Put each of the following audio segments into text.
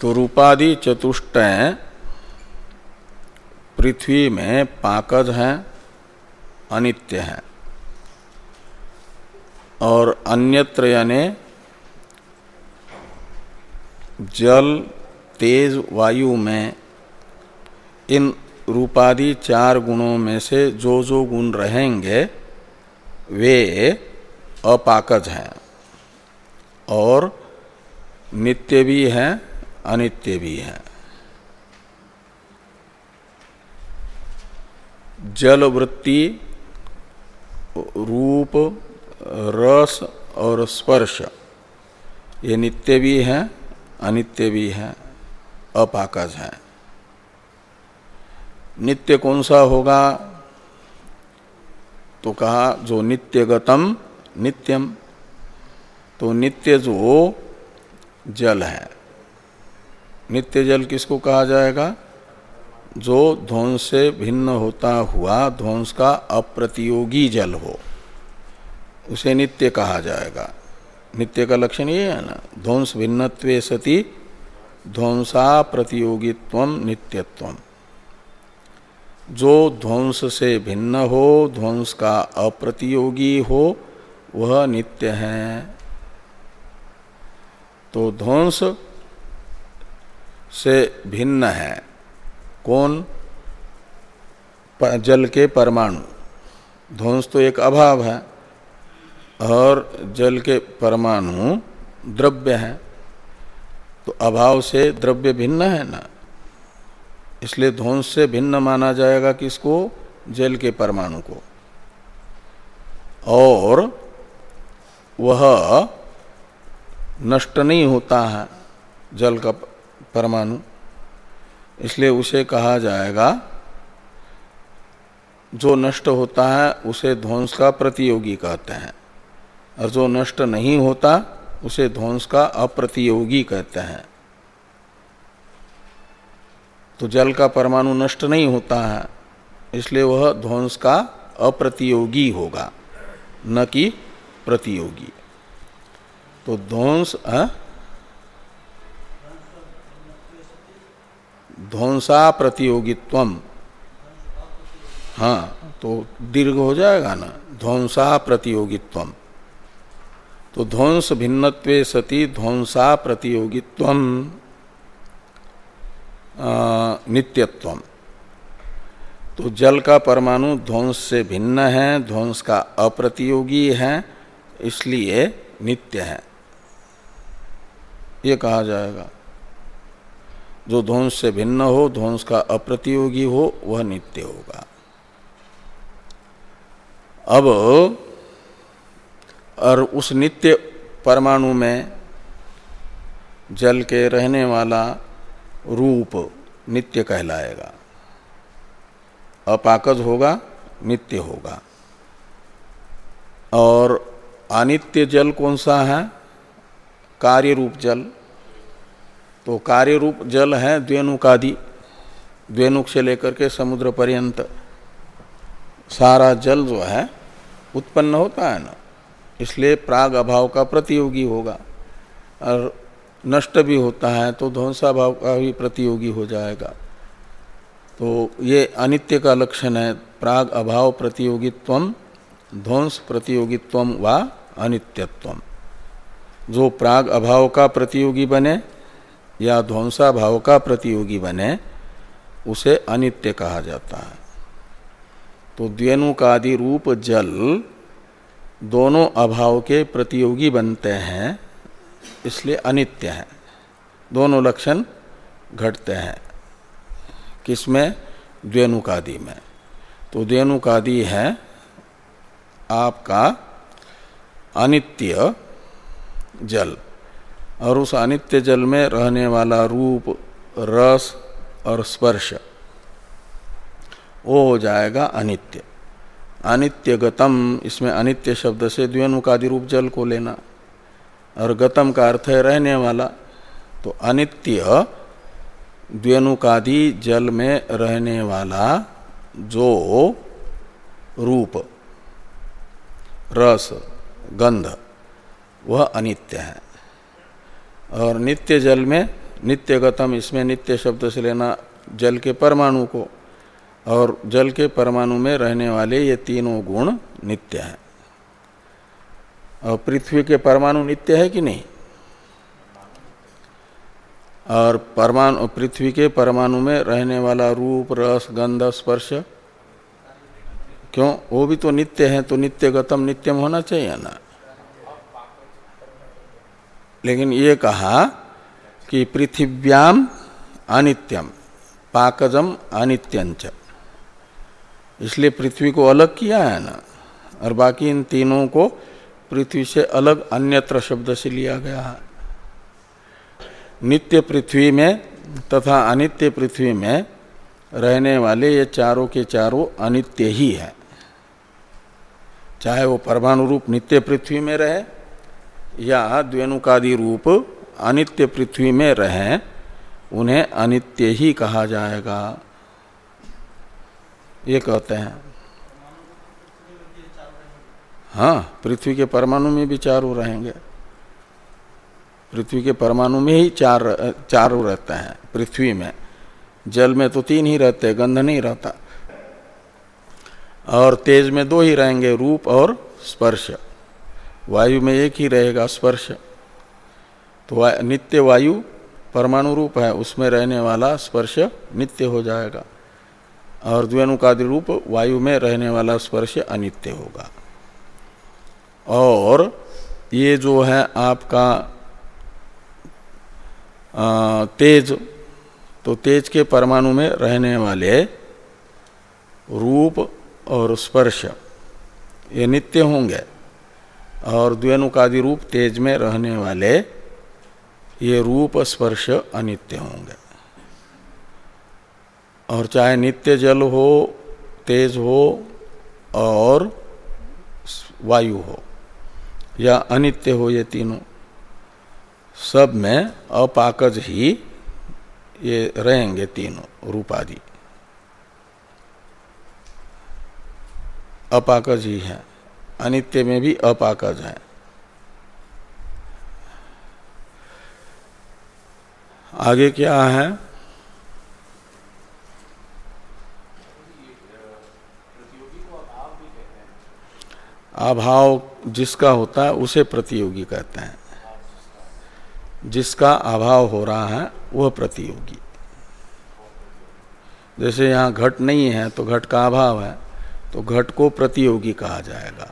तो रूपादि चतुष्टय पृथ्वी में पाकज हैं, अनित्य हैं। और अन्यत्र यानी जल, तेज, वायु में इन रूपादि चार गुणों में से जो जो गुण रहेंगे, वे अपाकज हैं। और नित्य भी हैं अनित्य भी है। जल वृत्ति रूप, रस और स्पर्श, ये नित्य भी हैं, अनित्य भी हैं, अपाकज हैं। नित्य कौन सा होगा? तो कहा, जो नित्यगतम, नित्यम तो नित्य जो जल है। नित्य जल किसको कहा जाएगा? जो ध्वंस से भिन्न होता हुआ ध्वंस का अप्रतियोगी जल हो, उसे नित्य कहा जाएगा। नित्य का लक्षण ये है ना? ध्वंस भिन्नत्वे सती, ध्वंसा प्रतियोगित्व नित्यत्व। जो ध्वंस से भिन्न हो, ध्वंस का अप्रतियोगी हो, वह नित्य है। तो ध्वंस से भिन्न है। कौन? जल के परमाणु। ध्वंस तो एक अभाव है, और जल के परमाणु द्रव्य है। तो अभाव से द्रव्य भिन्न है ना? इसलिए ध्वंस से भिन्न माना जाएगा किसको? जल के परमाणु को। और वह नष्ट नहीं होता है जल का परमाणु। इसलिए उसे कहा जाएगा, जो नष्ट होता है, उसे ध्वंस का प्रतियोगी कहते हैं। और जो नष्ट नहीं होता, उसे ध्वंस का अप्रतियोगी कहते हैं। तो जल का परमाणु नष्ट नहीं होता है, इसलिए वह ध्वंस का अप्रतियोगी होगा, न कि प्रतियोगी। तो ध्वंस ध्वंसा प्रतियोगित्व हाँ तो दीर्घ हो जाएगा ना? ध्वंसा प्रतियोगित्व तो ध्वंस भिन्नत्वे सती ध्वंसा प्रतियोगित्व नित्यत्व तो जल का परमाणु ध्वंस से भिन्न है, ध्वंस का अप्रतियोगी है, इसलिए नित्य है। ये कहा जाएगा। जो ध्वंस से भिन्न हो, ध्वंस का अप्रतियोगी हो, वह नित्य होगा। अब, और उस नित्य परमाणु में जल के रहने वाला रूप नित्य कहलाएगा। अपाकज होगा, नित्य होगा। और अनित्य जल कौन सा है? कार्य रूप जल। तो कार्य रूप जल है द्वेनुकादि द्वेनुक से लेकर के समुद्र पर्यंत। सारा जल जो है, उत्पन्न होता है ना। इसलिए प्राग अभाव का प्रतियोगी होगा। और नष्ट भी होता है तो ध्वंसा भाव का भी प्रतियोगी हो जाएगा। तो ये अनित्य का लक्षण है, प्राग अभाव प्रतियोगित्व ध्वंस प्रतियोगित्व व अनित्यत्व जो प्राग अभाव का प्रतियोगी बने या ध्वंसा भाव का प्रतियोगी बने, उसे अनित्य कहा जाता है। तो द्वेनुकादि रूप जल दोनों अभाव के प्रतियोगी बनते हैं, इसलिए अनित्य हैं। दोनों लक्षण घटते हैं, किसमें? द्वेनुकादि में। तो द्वेनुकादि है आपका अनित्य जल। और उस अनित्य जल में रहने वाला रूप, रस और स्पर्श, वो हो जाएगा अनित्य। अनित्य गतम इसमें अनित्य शब्द से द्वेनुकादि रूप जल को लेना। और गतम का अर्थ है रहने वाला। तो अनित्य द्वेनुकादि जल में रहने वाला जो रूप, रस, गंध, वह अनित्य है। और नित्य जल में नित्यगतम इसमें नित्य शब्द से लेना जल के परमाणु को। और जल के परमाणु में रहने वाले ये तीनों गुण नित्य हैं। और पृथ्वी के परमाणु नित्य है कि नहीं? और परमाणु, पृथ्वी के परमाणु में रहने वाला रूप, रस, गंध, स्पर्श, क्यों? वो भी तो नित्य है तो नित्य गतम, नित्यम होना चाहिए ना? लेकिन ये कहा कि पृथिव्याम अनित्यम, पाकजम अनित्यंच इसलिए पृथ्वी को अलग किया है ना, और बाकी इन तीनों को पृथ्वी से अलग अन्यत्र शब्द से लिया गया है। नित्य पृथ्वी में तथा अनित्य पृथ्वी में रहने वाले ये चारों के चारों अनित्य ही है। चाहे वो परमाणु रूप नित्य पृथ्वी में रहे या द्वेनुकादि रूप अनित्य पृथ्वी में रहे, उन्हें अनित्य ही कहा जाएगा। ये कहते हैं। हाँ पृथ्वी के परमाणु में भी चारों रहेंगे। पृथ्वी के परमाणु में ही चार, चारों रहते हैं, पृथ्वी में। जल में तो तीन ही रहते हैं गंध नहीं रहता। और तेज में दो ही रहेंगे, रूप और स्पर्श। वायु में एक ही रहेगा स्पर्श। तो वा, नित्य वायु परमाणु रूप है उसमें रहने वाला स्पर्श नित्य हो जाएगा। और द्वेनुकादि रूप वायु में रहने वाला स्पर्श अनित्य होगा। और ये जो है आपका आ, तेज तो तेज के परमाणु में रहने वाले रूप और स्पर्श ये नित्य होंगे। और द्वेनुकादि रूप तेज में रहने वाले, ये रूप स्पर्श अनित्य होंगे। और चाहे नित्य जल हो, तेज हो, और वायु हो, या अनित्य हो ये तीनों, सब में अपाकज ही ये रहेंगे तीनों रूपादि। अपाकज ही है। अनित्य में भी अपाकज है। आगे क्या है? अभाव जिसका होता है, उसे प्रतियोगी कहते हैं। जिसका अभाव हो रहा है, वह प्रतियोगी। जैसे यहाँ घट नहीं है तो घट का अभाव है तो घट को प्रतियोगी कहा जाएगा।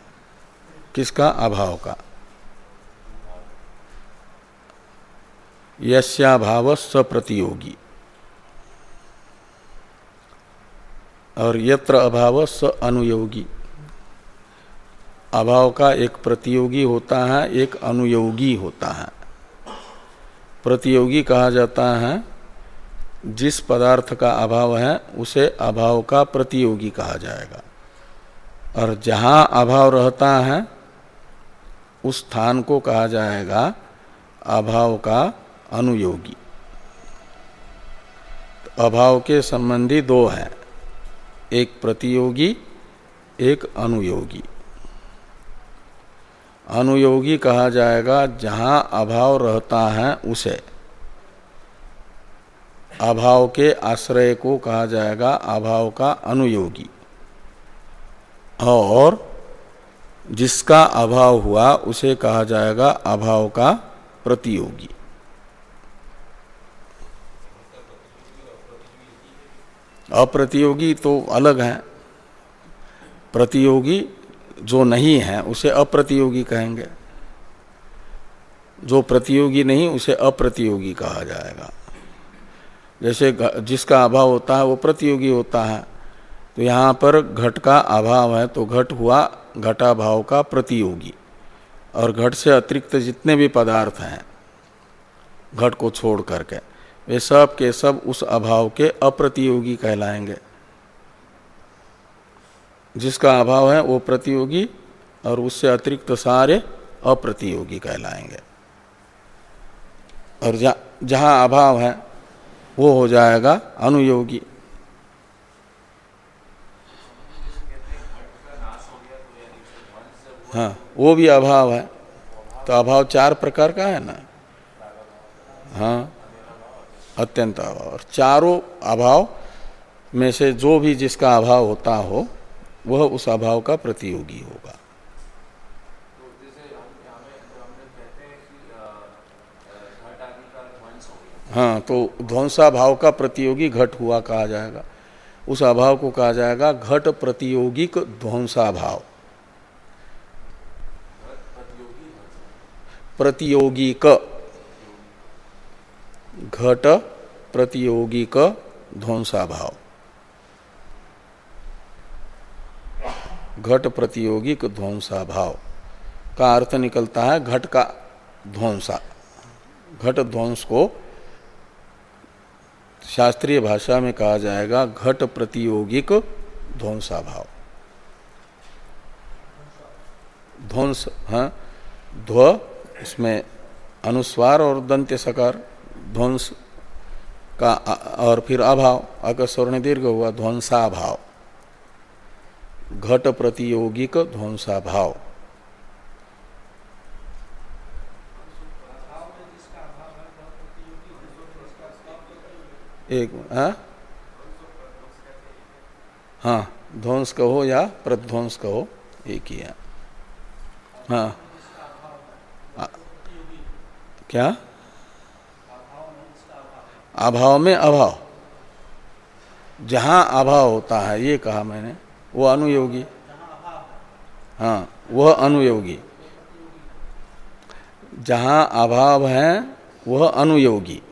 किसका? अभाव का। यस्याभाव स प्रतियोगी। और यत्र अभाव स अनुयोगी। अभाव का एक प्रतियोगी होता है, एक अनुयोगी होता है। प्रतियोगी कहा जाता है, जिस पदार्थ का अभाव है, उसे अभाव का प्रतियोगी कहा जाएगा। और जहाँ अभाव रहता है उस स्थान को कहा जाएगा अभाव का अनुयोगी। अभाव के संबंधी दो हैं, एक प्रतियोगी, एक अनुयोगी। अनुयोगी कहा जाएगा, जहाँ अभाव रहता है उसे। अभाव के आश्रय को कहा जाएगा, अभाव का अनुयोगी। और जिसका अभाव हुआ, उसे कहा जाएगा अभाव का प्रतियोगी। अप्रतियोगी तो अलग है। प्रतियोगी जो नहीं है, उसे अप्रतियोगी कहेंगे। जो प्रतियोगी नहीं, उसे अप्रतियोगी कहा जाएगा। जैसे जिसका अभाव होता है, वो प्रतियोगी होता है। तो यहाँ पर घट का अभाव है तो घट हुआ घटाभाव का प्रतियोगी। और घट से अतिरिक्त जितने भी पदार्थ हैं, घट को छोड़ करके, वे सब के सब उस अभाव के अप्रतियोगी कहलाएँगे। जिसका अभाव है, वो प्रतियोगी और उससे अतिरिक्त सारे अप्रतियोगी कहलाएँगे। और जहाँ अभाव है, वो हो जाएगा अनुयोगी। हाँ वो भी अभाव है। तो अभाव चार प्रकार का है ना? हाँ अत्यंत अभाव। और चारों अभाव में से जो भी जिसका अभाव होता हो वह उस अभाव का प्रतियोगी होगा। हाँ तो ध्वंसा भाव का प्रतियोगी घट हुआ कहा जाएगा। उस अभाव को कहा जाएगा घट प्रतियोगिक ध्वंसा भाव प्रतियोगिक। घट प्रतियोगिक ध्वंसा भाव घट प्रतियोगिक ध्वंसा भाव का अर्थ निकलता है घट का ध्वंसा। घट ध्वंस को शास्त्रीय भाषा में कहा जाएगा घट प्रतियोगिक ध्वंसा भाव ध्वंस हाँ ध्व इसमें अनुस्वार और दंत्य सकार, ध्वंस का और फिर अभाव अकस्वर्ण दीर्घ हुआ ध्वंसा भाव घट प्रतियोगिक ध्वंसा भाव एक हाँ? हाँ ध्वंस कहो या प्रध्वंस कहो, एक ही है। हाँ। क्या? अभाव में अभाव। जहाँ अभाव होता है, ये कहा मैंने, वो अनुयोगी। हाँ वह अनुयोगी। जहाँ अभाव है, वह अनुयोगी।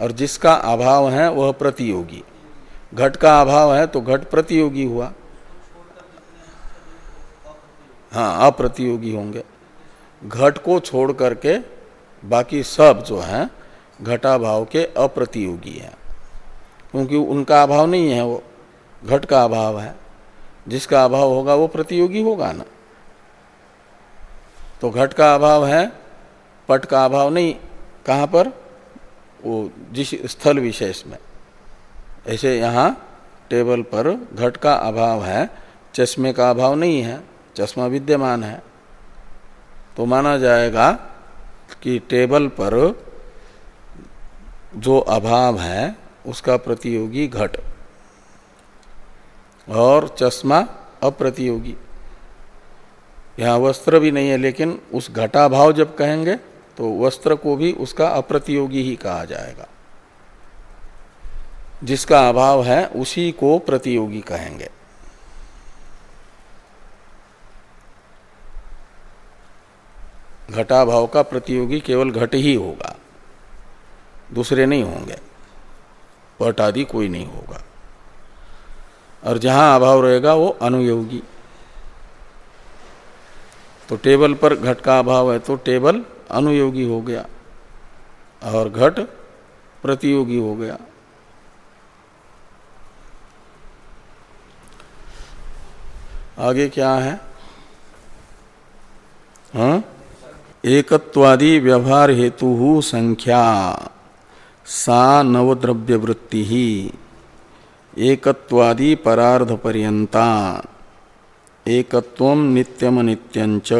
और जिसका अभाव है, वह प्रतियोगी। घट का अभाव है तो घट प्रतियोगी हुआ। हाँ अप्रतियोगी होंगे। घट को छोड़ करके बाकी सब जो है घटाभाव के अप्रतियोगी है। क्योंकि उनका अभाव नहीं है वो, घट का अभाव है। जिसका अभाव होगा वो प्रतियोगी होगा ना। तो घट का अभाव है, पट का अभाव नहीं। कहाँ पर? वो जिस स्थल विशेष में। ऐसे यहाँ टेबल पर घट का अभाव है, चश्मे का अभाव नहीं है, चश्मा विद्यमान है। तो माना जाएगा कि टेबल पर जो अभाव है, उसका प्रतियोगी घट। और चश्मा अप्रतियोगी। यहाँ वस्त्र भी नहीं है, लेकिन उस घटाभाव जब कहेंगे तो वस्त्र को भी उसका अप्रतियोगी ही कहा जाएगा। जिसका अभाव है, उसी को प्रतियोगी कहेंगे। घटाभाव का प्रतियोगी केवल घट ही होगा। दूसरे नहीं होंगे। पट आदि कोई नहीं होगा। और जहाँ अभाव रहेगा वो अनुयोगी। तो टेबल पर घट का अभाव है तो टेबल अनुयोगी हो गया और घट प्रतियोगी हो गया। आगे क्या है? हाँ? एकत्वादि व्यवहार हेतु संख्या। सा नवद्रव्य वृत्ति ही एकत्वादि परार्ध पर्यंता एकत्व नित्यम नित्यंच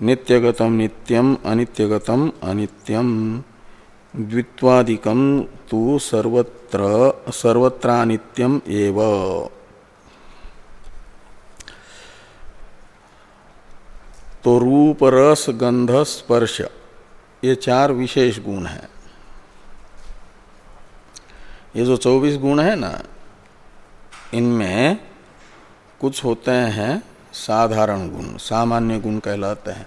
नित्यगतम नित्यम अनित्यगतम अनित्यम द्वित्वादिकम तो सर्वत्र सर्वत्रानित्यम एव। तो रूप, रस, गंध, स्पर्श, ये चार विशेष गुण हैं। ये जो चौबीस गुण है ना, इनमें कुछ होते हैं साधारण गुण, सामान्य गुण कहलाते हैं।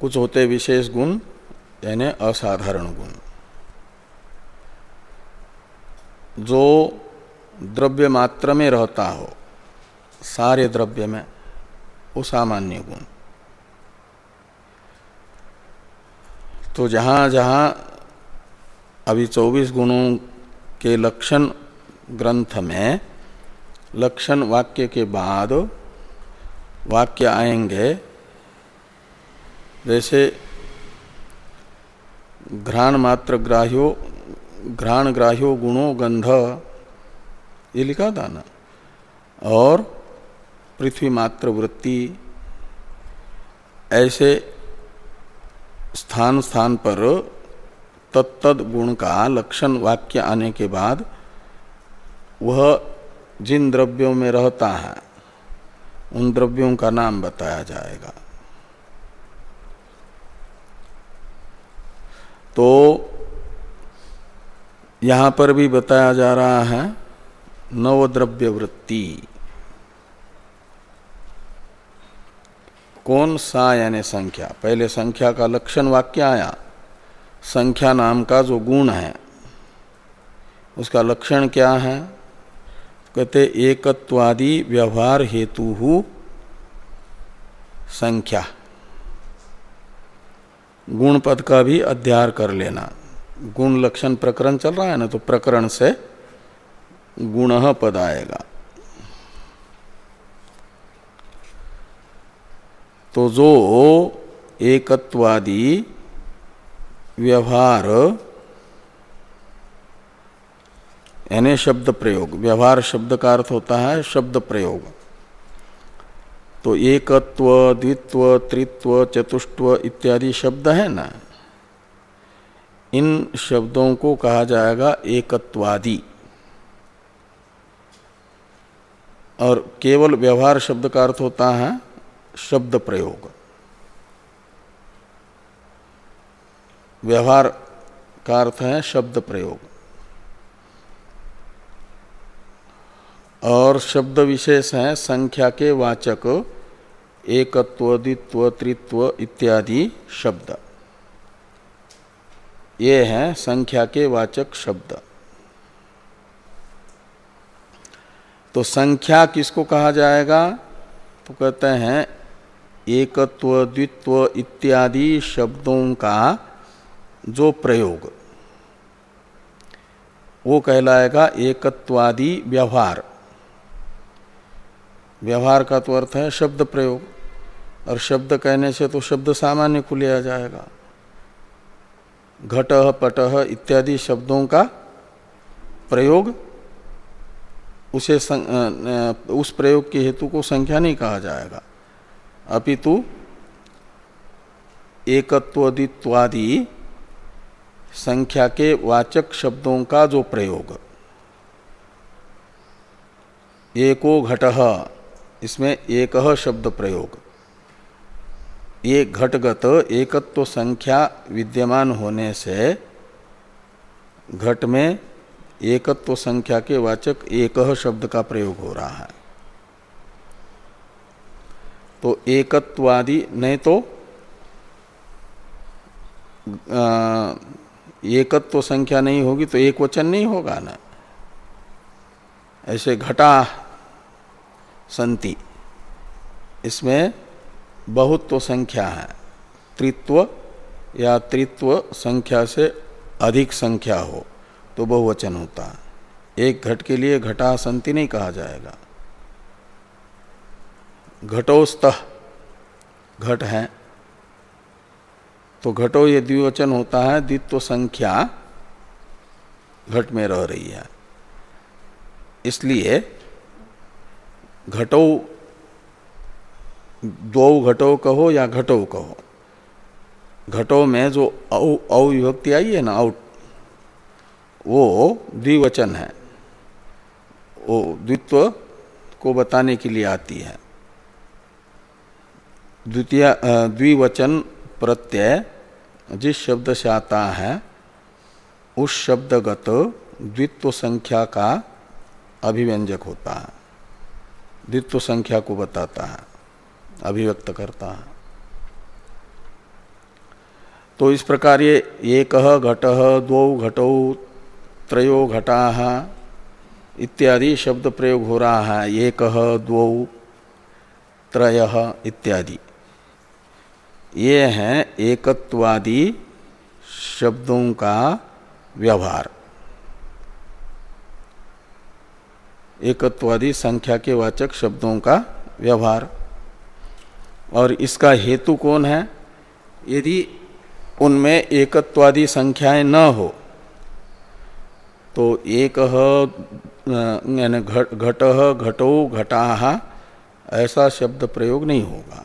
कुछ होते विशेष गुण, यानी असाधारण गुण। जो द्रव्य मात्र में रहता हो, सारे द्रव्य में वो सामान्य गुण। तो जहाँ जहाँ अभी 24 गुणों के लक्षण ग्रंथ में, लक्षण वाक्य के बाद वाक्य आएँगे, जैसे घ्राण मात्र ग्राह्यो घ्राण ग्राह्यो गुणो गंध, ये लिखा था ना? और पृथ्वी मात्र वृत्ति ऐसे स्थान स्थान पर तत्तद गुण का लक्षण वाक्य आने के बाद वह जिन द्रव्यों में रहता है, उन द्रव्यों का नाम बताया जाएगा। तो यहाँ पर भी बताया जा रहा है नवद्रव्य वृत्ति कौन सा यानी संख्या? पहले संख्या का लक्षण वाक्य आया। संख्या नाम का जो गुण है, उसका लक्षण क्या है? कहते, एकत्वादि व्यवहार हेतु संख्या। गुण पद का भी अध्यार कर लेना। गुण लक्षण प्रकरण चल रहा है ना तो प्रकरण से गुण पद आएगा। तो जो एकत्वादि व्यवहार, यानी शब्द प्रयोग। व्यवहार शब्द का अर्थ होता है शब्द प्रयोग। तो एकत्व, द्वित्व, त्रित्व, चतुष्टव इत्यादि शब्द है ना? इन शब्दों को कहा जाएगा एकत्वादि। और केवल व्यवहार शब्द का अर्थ होता है शब्द प्रयोग। व्यवहार का अर्थ है शब्द प्रयोग। और शब्द विशेष है संख्या के वाचक, एकत्व, द्वित्व, त्रित्व इत्यादि शब्द। ये हैं संख्या के वाचक शब्द। तो संख्या किसको कहा जाएगा? तो कहते हैं एकत्व, द्वित्व इत्यादि शब्दों का जो प्रयोग। वो कहलाएगा एकत्वादि व्यवहार। व्यवहार का तो अर्थ है शब्द प्रयोग। और शब्द कहने से तो शब्द सामान्य को लिया जाएगा। घट, पट इत्यादि शब्दों का प्रयोग, उसे उस प्रयोग के हेतु को संख्या नहीं कहा जाएगा। अपितु एकत्वदित्वादि संख्या के वाचक शब्दों का जो प्रयोग। एको घट, इसमें एक शब्द प्रयोग। ये घटगत एकत्व संख्या विद्यमान होने से घट में एकत्व संख्या के वाचक एक शब्द का प्रयोग हो रहा है। तो एकत्वादि, नहीं तो एकत्व संख्या नहीं होगी तो एक वचन नहीं होगा ना। ऐसे घटा संति, इसमें बहुत्व संख्या है। त्रित्व या त्रित्व संख्या से अधिक संख्या हो तो बहुवचन होता। है एक घट के लिए घटा संति नहीं कहा जाएगा। घटोस्त, घट है। तो घटो ये द्विवचन होता है, द्वित्व संख्या घट में रह रही है। इसलिए घटो, दो घटो कहो या घटो कहो। घटो में जो अविभक्ति आई है ना, आउट, वो द्विवचन है। वो द्वित्व को बताने के लिए आती है। द्वितीय द्विवचन प्रत्यय, जिस शब्द से आता है, उस शब्दगत द्वित्व संख्या का अभिव्यंजक होता है। द्वित्व संख्या को बताता है, अभिव्यक्त करता है। तो इस प्रकार ये एक, घट दो घटो, त्रयो, घटा इत्यादि शब्द प्रयोग हो रहा है। एक दो त्रय इत्यादि। ये हैं एकत्वादि शब्दों का व्यवहार। एकत्वादि संख्या के वाचक शब्दों का व्यवहार। और इसका हेतु कौन है? यदि उनमें एकत्वादि संख्याएँ न हो तो एक घट, घटो, घटा ऐसा शब्द प्रयोग नहीं होगा।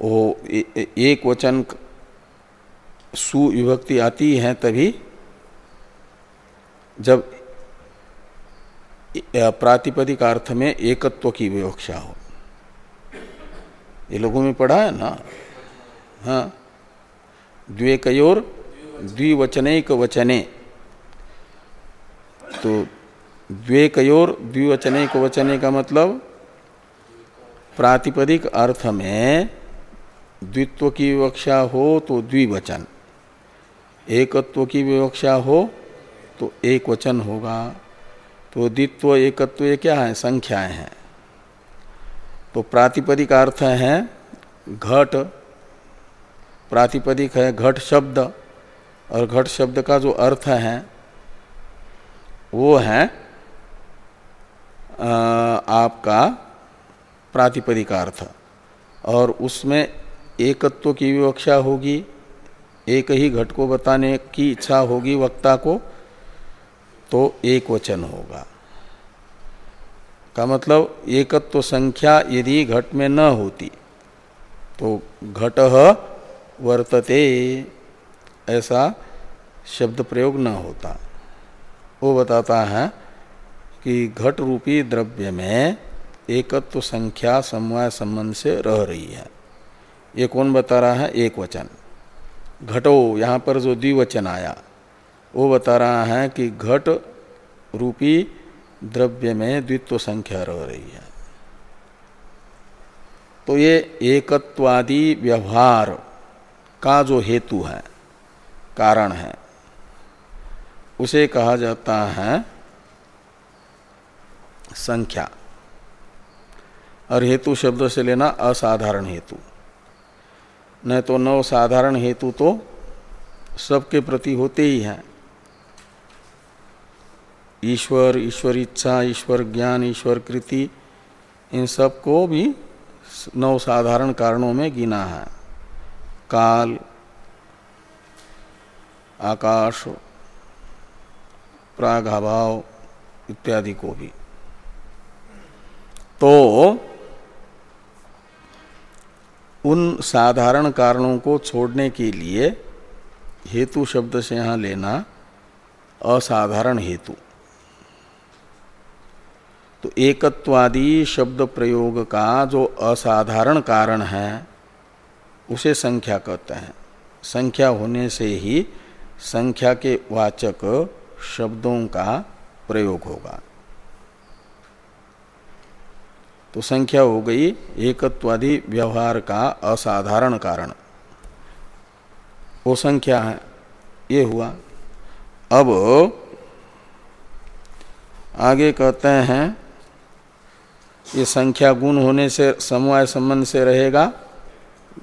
वो एक वचन सुविभक्ति आती है तभी जब प्रातिपदिक अर्थ में एकत्व की विवक्षा हो। ये लोगों में पढ़ा है ना? हाँ। द्वेकयोर द्विवचनिक वचने। तो द्वेकयोर द्विवचनिक वचने का मतलब प्रातिपदिक अर्थ में द्वित्व की विवक्षा हो तो द्विवचन। एकत्व की विवक्षा हो तो एक वचन होगा। तो द्वित्व, एकत्व ये क्या है? संख्याएँ हैं। तो प्रातिपदिक अर्थ है घट। प्रातिपदिक है घट शब्द और घट शब्द का जो अर्थ है वो है आपका प्रातिपदिक अर्थ। और उसमें एकत्व की विवक्षा होगी, एक ही घट को बताने की इच्छा होगी वक्ता को तो एक वचन होगा। का मतलब एकत्व संख्या यदि घट में न होती तो घट वर्तते, ऐसा शब्द प्रयोग न होता। वो बताता है कि घट रूपी द्रव्य में एकत्व संख्या समवाय संबंध से रह रही है। ये कौन बता रहा है? एक वचन। घटो, यहाँ पर जो द्विवचन आया, वो बता रहा है कि घट रूपी द्रव्य में द्वित्व संख्या रह रही है। तो ये एकत्वादि व्यवहार का जो हेतु है, कारण है, उसे कहा जाता है संख्या। और हेतु शब्द से लेना असाधारण हेतु। नहीं तो नव साधारण हेतु तो सबके प्रति होते ही हैं। ईश्वर ईश्वर इच्छा, ईश्वर ज्ञान, ईश्वर कृति, इन सबको भी नौ साधारण कारणों में गिना है। काल, आकाश प्रागभाव इत्यादि को भी। तो उन साधारण कारणों को छोड़ने के लिए हेतु शब्द से यहाँ लेना असाधारण हेतु। तो एकत्वादि शब्द प्रयोग का जो असाधारण कारण है, उसे संख्या कहते हैं। संख्या होने से ही संख्या के वाचक शब्दों का प्रयोग होगा। तो संख्या हो गई एकत्वादि व्यवहार का असाधारण कारण। वो संख्या है, ये हुआ। अब आगे कहते हैं, ये संख्या गुण होने से, समवाय संबंध से रहेगा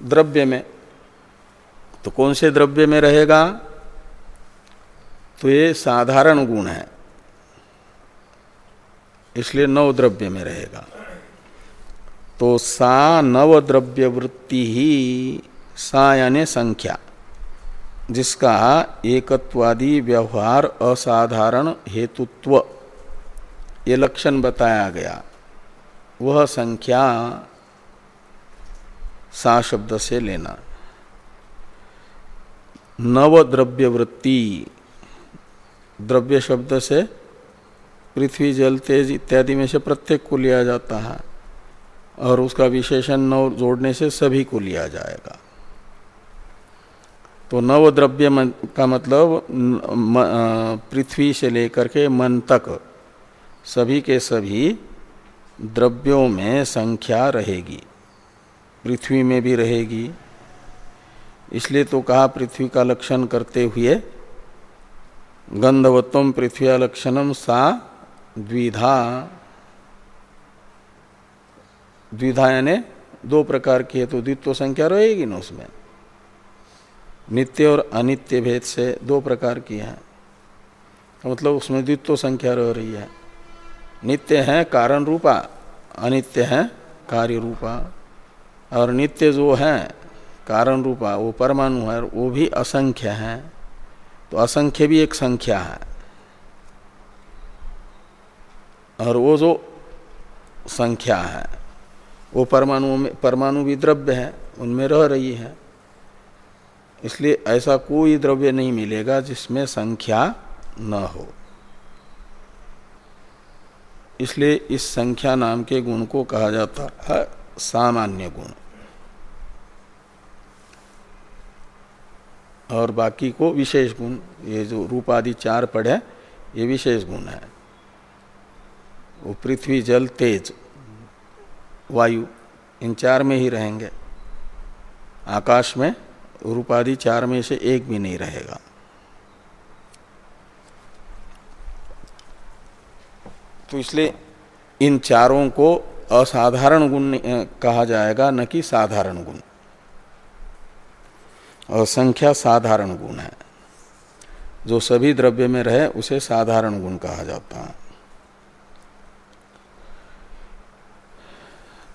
द्रव्य में। तो कौन से द्रव्य में रहेगा? तो ये साधारण गुण है, इसलिए नव द्रव्य में रहेगा। तो सा नव द्रव्य वृत्ति ही सा यानी संख्या, जिसका एकत्वादि व्यवहार असाधारण हेतुत्व, ये लक्षण बताया गया। वह संख्या सा शब्द से लेना। नव द्रव्य वृत्ति द्रव्य शब्द से पृथ्वी, जल, तेज इत्यादि में से प्रत्येक को लिया जाता है। और उसका विशेषण नव जोड़ने से सभी को लिया जाएगा। तो नव द्रव्य का मतलब पृथ्वी से लेकर के मन तक सभी के सभी द्रव्यों में संख्या रहेगी। पृथ्वी में भी रहेगी। इसलिए तो कहा पृथ्वी का लक्षण करते हुए, गंधवत्व पृथ्वी लक्षणम सा द्विधा। द्विधा यानी दो प्रकार की है तो द्वित्व संख्या रहेगी ना उसमें। नित्य और अनित्य भेद से दो प्रकार की है। तो मतलब उसमें द्वित्व संख्या रह रही है। नित्य है कारण रूपा, अनित्य है कार्य रूपा। और नित्य जो है कारण रूपा, वो परमाणु है वो भी असंख्य है। तो असंख्य भी एक संख्या है। और वो जो संख्या है वो परमाणु में, परमाणु भी द्रव्य है, उनमें रह रही है। इसलिए ऐसा कोई द्रव्य नहीं मिलेगा जिसमें संख्या न हो। इसलिए इस संख्या नाम के गुण को कहा जाता है सामान्य गुण। और बाकी को विशेष गुण, ये जो रूप आदि चार पढ़े, ये विशेष गुण है। वो पृथ्वी, जल, तेज वायु, इन चार में ही रहेंगे। आकाश में रूपादि चार में से एक भी नहीं रहेगा। तो इसलिए इन चारों को असाधारण गुण कहा जाएगा, न कि साधारण गुण। और संख्या साधारण गुण है। जो सभी द्रव्य में रहे, उसे साधारण गुण कहा जाता है।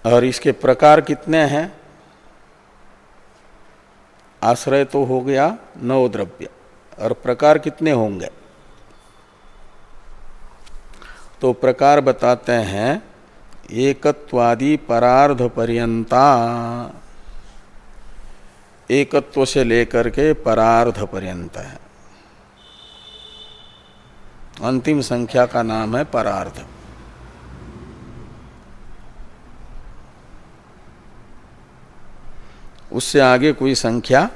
और इसके प्रकार कितने हैं? आश्रय तो हो गया नौ द्रव्य। और प्रकार कितने होंगे? तो प्रकार बताते हैं, एकत्वादि परार्ध पर्यंता एकत्व से लेकर के परार्ध पर्यंत है। अंतिम संख्या का नाम है परार्ध। उससे आगे कोई संख्या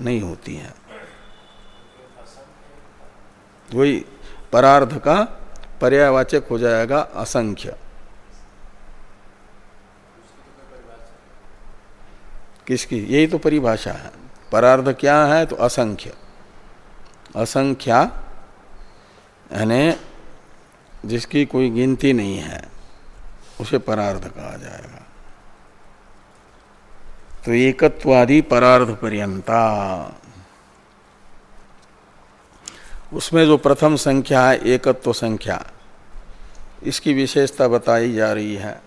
नहीं होती है। वही परार्ध का पर्यावाचक हो जाएगा असंख्य। किसकी? यही तो परिभाषा है। परार्ध क्या है तो असंख्य। असंख्या यानी जिसकी कोई गिनती नहीं है, उसे परार्ध कहा जाएगा। तो एकत्वादि परार्ध पर्यंता उसमें जो प्रथम संख्या है, एकत्व संख्या, इसकी विशेषता बताई जा रही है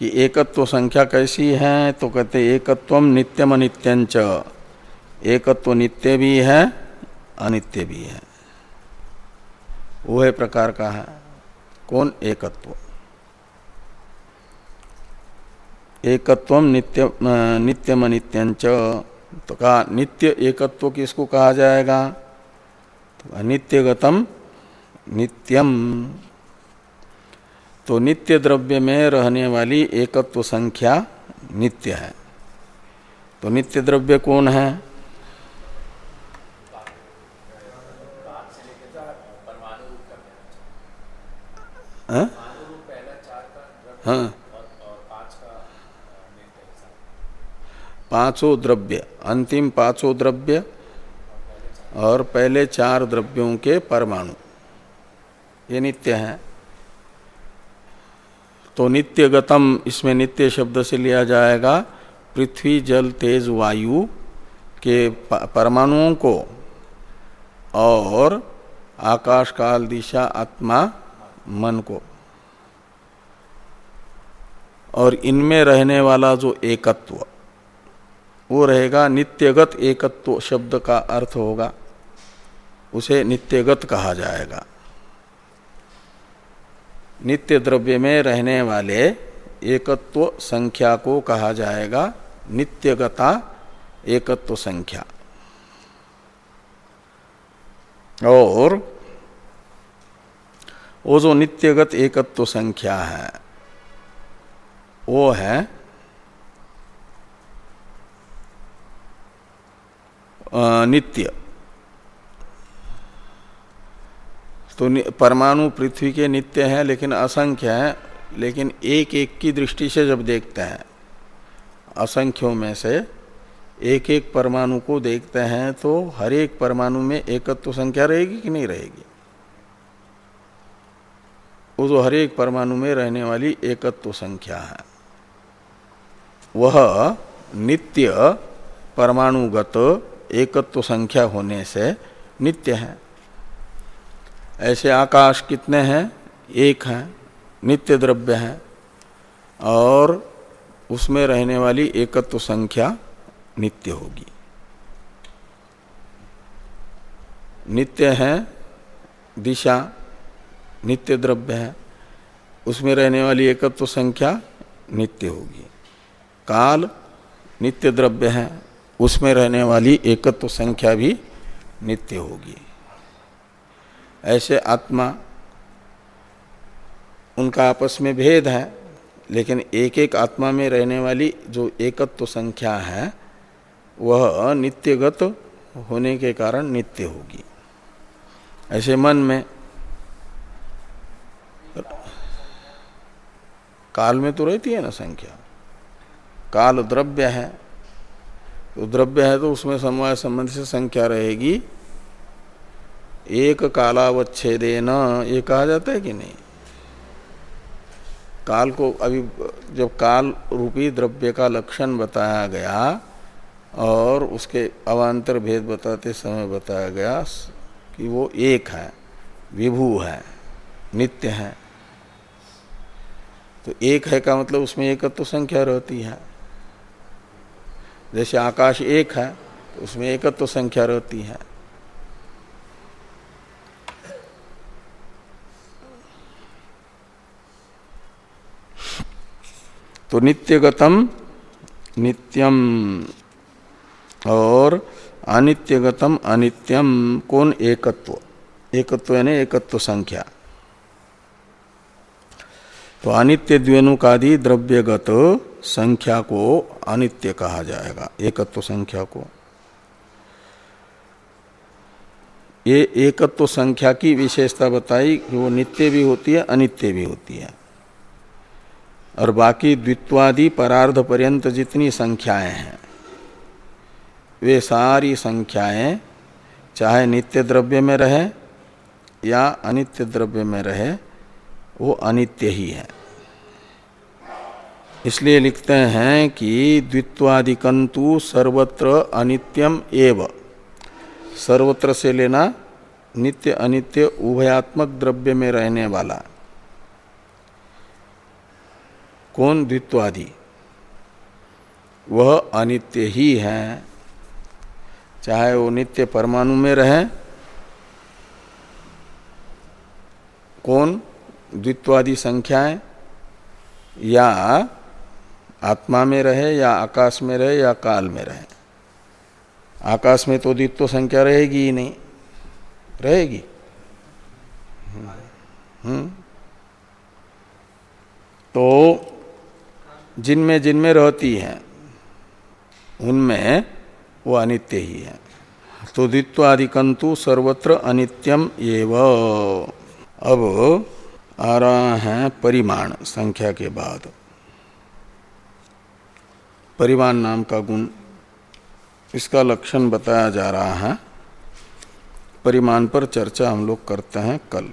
कि एकत्व संख्या कैसी है तो कहते एकत्व नित्यम अनित्यंच। एकत्व नित्य भी है, अनित्य भी है। वो है प्रकार का है। कौन? एकत्व। एकत्व नित्य नित्यम अनित्यंच तो कहा नित्य एकत्व किसको कहा जाएगा? तो अनित्यगतम नित्यम। तो नित्य द्रव्य में रहने वाली एकत्व संख्या नित्य है। तो नित्य द्रव्य कौन है? हाँ, पाँचों द्रव्य, अंतिम पाँचों द्रव्य और पहले चार द्रव्यों के परमाणु। ये नित्य है। तो नित्य गतम इसमें नित्य शब्द से लिया जाएगा, पृथ्वी, जल, तेज, वायु के परमाणुओं को और आकाश, काल, दिशा, आत्मा, मन को। और इनमें रहने वाला जो एकत्व वो रहेगा नित्यगत एकत्व शब्द का अर्थ होगा। उसे नित्यगत कहा जाएगा। नित्य द्रव्य में रहने वाले एकत्व संख्या को कहा जाएगा नित्यगता एकत्व संख्या। और वो जो नित्यगत एकत्व संख्या है, वो है नित्य। तो परमाणु पृथ्वी के नित्य हैं, लेकिन असंख्य हैं, लेकिन एक एक की दृष्टि से जब देखते हैं, असंख्यों में से एक एक परमाणु को देखते हैं तो हर एक परमाणु में एकत्व संख्या रहेगी कि नहीं रहेगी? वो जो हर एक परमाणु में रहने वाली एकत्व संख्या है। वह नित्य परमाणुगत एकत्व संख्या होने से नित्य है। ऐसे आकाश कितने हैं? एक हैं, नित्य द्रव्य हैं। और उसमें रहने वाली एकत्व संख्या नित्य होगी। नित्य है, दिशा, नित्य द्रव्य है। उसमें रहने वाली एकत्व संख्या नित्य होगी। काल नित्य द्रव्य है। उसमें रहने वाली एकत्व संख्या भी नित्य होगी। ऐसे आत्मा, उनका आपस में भेद है, लेकिन एक एक आत्मा में रहने वाली जो एकत्व संख्या है, वह नित्यगत होने के कारण नित्य होगी। ऐसे मन में, काल में तो रहती है ना संख्या। काल द्रव्य है तो द्रव्य है तो उसमें समवाय संबंध से संख्या रहेगी। एक कालावच्छेदेन, ये कहा जाता है कि नहीं? काल को अभी जब काल रूपी द्रव्य का लक्षण बताया गया और उसके अवान्तर भेद बताते समय बताया गया कि वो एक है, विभू है, नित्य है। तो एक है का मतलब उसमें एकत्व तो संख्या रहती है। जैसे आकाश एक है तो उसमें एकत्व तो संख्या रहती है। तो नित्यगतम, नित्यम और अनित्यगतम, अनित्यम कौन एकत्व? एकत्व यानी एकत्व संख्या। तो अनित्य द्वेनुकादि द्रव्यगत संख्या को अनित्य कहा जाएगा। एकत्व संख्या को। ये एकत्व संख्या की विशेषता बताई कि वो नित्य भी होती है, अनित्य भी होती है। और बाकी द्वित्वादि परार्ध पर्यंत जितनी संख्याएँ हैं, वे सारी संख्याएँ चाहे नित्य द्रव्य में रहे या अनित्य द्रव्य में रहे, वो अनित्य ही है। इसलिए लिखते हैं कि द्वित्वादिकंतु सर्वत्र अनित्यम एव। सर्वत्र से लेना नित्य अनित्य उभयात्मक द्रव्य में रहने वाला। कौन द्वित्वादि? वह अनित्य ही है। चाहे वो नित्य परमाणु में रहे, कौन द्वित्वादि संख्याएँ या आत्मा में रहे या आकाश में रहे या काल में रहे। आकाश में तो द्वित्व संख्या रहेगी ही नहीं। रहेगी। हम्म। तो जिनमें जिनमें रहती है, उनमें वो अनित्य ही है। तो द्वित्वादिकंतु सर्वत्र अनित्यम एव। अब आ रहा है परिमाण, संख्या के बाद। परिमाण नाम का गुण इसका लक्षण बताया जा रहा है। परिमाण पर चर्चा हम लोग करते हैं कल।